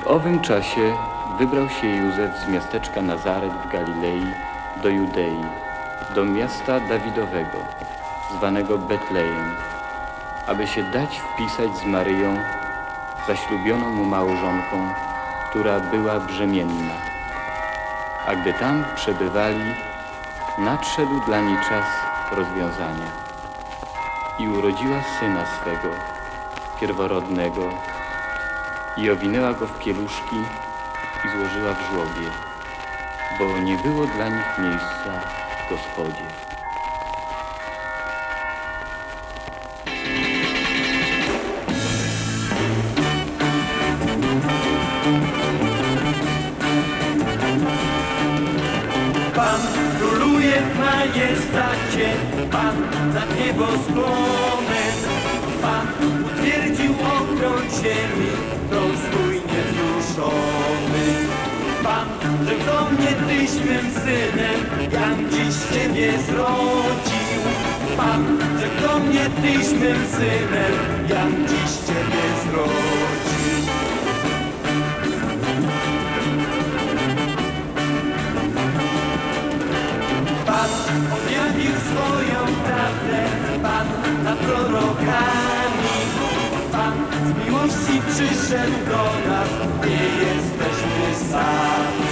W owym czasie wybrał się Józef z miasteczka Nazaret w Galilei do Judei, do miasta Dawidowego, zwanego Betlejem, aby się dać wpisać z Maryją, zaślubioną mu małżonką, która była brzemienna. A gdy tam przebywali, nadszedł dla niej czas rozwiązania. I urodziła syna swego, pierworodnego, i owinęła go w pieluszki i złożyła w żłobie, bo nie było dla nich miejsca w gospodzie. Pan króluje w majestacie, Pan nad niebo sklony. Pan utwierdził okron ziemi, Pan, że do mnie tyś mym synem, jam dziś Ciebie zrodził. Pan, że do mnie tyś mym synem, jam dziś Ciebie zrodził. Pan objawił swoją z miłości przyszedł do nas, nie jesteśmy sami.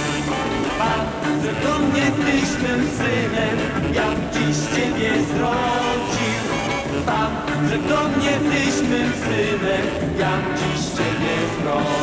Pan, że do mnie tyś mym synem, jak dziś Ciebie zrodził. Pan, że do mnie tyś mym synem, jak dziś Ciebie zrodził.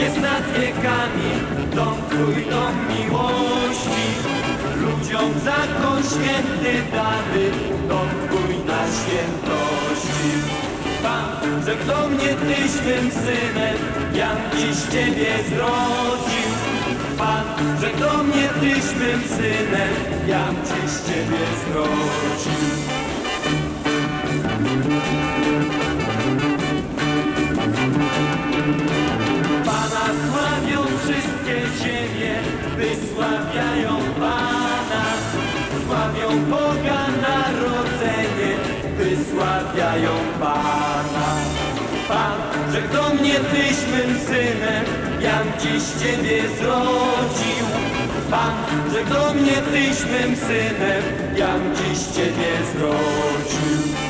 Jest nad wiekami, dom dom miłości. Ludziom zakon święty dany, dom Twój na świętości. Pan, że do mnie Tyś mym synem, jam dziś Ciebie zrodził. Pan, że do mnie Tyś mym synem, jam dziś Ciebie zrodził. Wysławiają Pana. Sławią Boga narodzenie, wysławiają Pana. Pan, że do mnie Tyś mym synem, jam dziś Ciebie zrodził. Pan, że do mnie Tyś mym synem, jam dziś Ciebie zrodził.